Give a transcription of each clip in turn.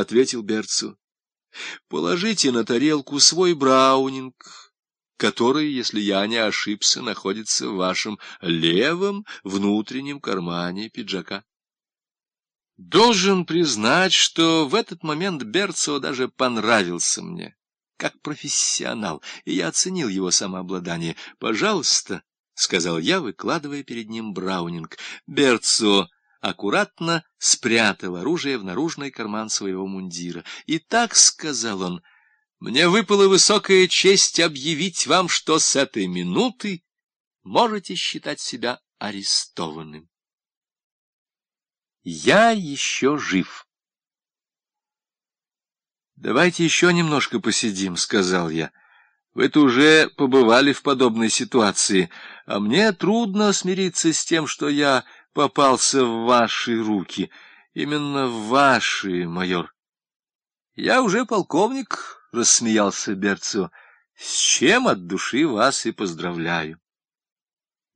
ответил Берцу. — Положите на тарелку свой браунинг, который, если я не ошибся, находится в вашем левом внутреннем кармане пиджака. Должен признать, что в этот момент Берцо даже понравился мне, как профессионал, и я оценил его самообладание. «Пожалуйста», — сказал я, выкладывая перед ним браунинг. Берцо аккуратно спрятал оружие в наружный карман своего мундира. «И так», — сказал он, — «мне выпала высокая честь объявить вам, что с этой минуты можете считать себя арестованным». Я еще жив. «Давайте еще немножко посидим», — сказал я. «Вы-то уже побывали в подобной ситуации, а мне трудно смириться с тем, что я попался в ваши руки. Именно ваши, майор». «Я уже полковник», — рассмеялся Берцио, — «с чем от души вас и поздравляю».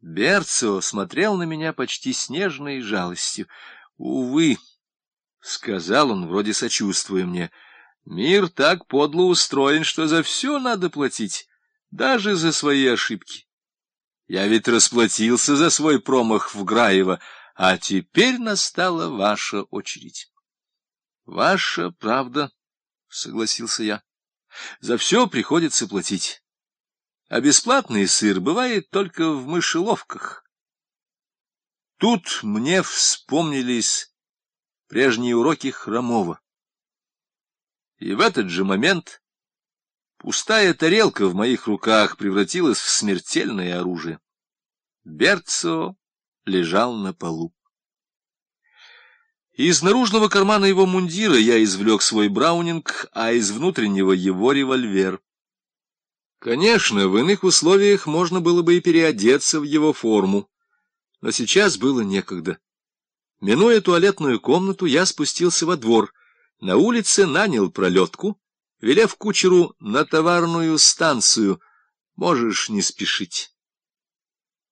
Берцио смотрел на меня почти с нежной жалостью. Увы, — сказал он, вроде сочувствуя мне, — мир так подло устроен, что за все надо платить, даже за свои ошибки. Я ведь расплатился за свой промах в Граево, а теперь настала ваша очередь. — Ваша правда, — согласился я. — За все приходится платить. А бесплатный сыр бывает только в мышеловках. Тут мне вспомнились прежние уроки Хромова. И в этот же момент пустая тарелка в моих руках превратилась в смертельное оружие. Берцо лежал на полу. Из наружного кармана его мундира я извлек свой браунинг, а из внутреннего его револьвер. Конечно, в иных условиях можно было бы и переодеться в его форму но сейчас было некогда. Минуя туалетную комнату, я спустился во двор. На улице нанял пролетку, велев кучеру на товарную станцию. Можешь не спешить.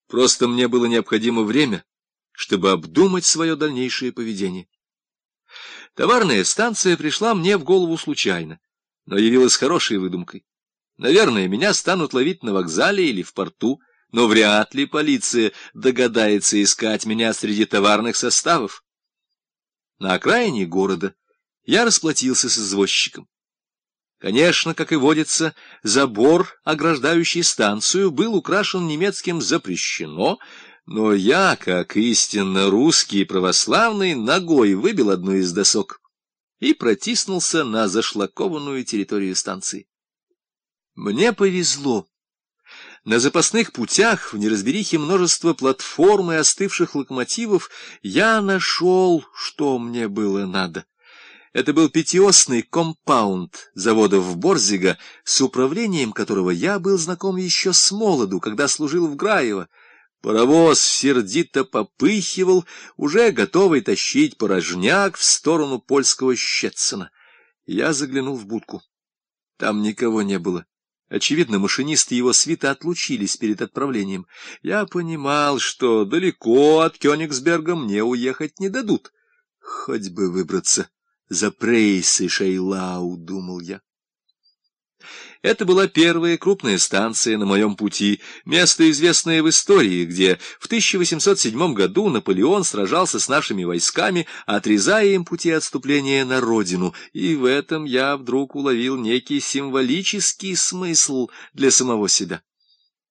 Просто мне было необходимо время, чтобы обдумать свое дальнейшее поведение. Товарная станция пришла мне в голову случайно, но явилась хорошей выдумкой. Наверное, меня станут ловить на вокзале или в порту, но вряд ли полиция догадается искать меня среди товарных составов. На окраине города я расплатился с извозчиком. Конечно, как и водится, забор, ограждающий станцию, был украшен немецким «запрещено», но я, как истинно русский православный, ногой выбил одну из досок и протиснулся на зашлакованную территорию станции. Мне повезло. На запасных путях, в неразберихе множество платформ и остывших локомотивов, я нашел, что мне было надо. Это был пятиосный компаунд завода в Борзига, с управлением которого я был знаком еще с молоду, когда служил в Граево. Паровоз сердито попыхивал, уже готовый тащить порожняк в сторону польского Щетсона. Я заглянул в будку. Там никого не было. Очевидно, машинисты его свита отлучились перед отправлением. Я понимал, что далеко от Кёнигсберга мне уехать не дадут. Хоть бы выбраться за Прейс и Шейлау, думал я. Это была первая крупная станция на моем пути, место, известное в истории, где в 1807 году Наполеон сражался с нашими войсками, отрезая им пути отступления на родину, и в этом я вдруг уловил некий символический смысл для самого себя.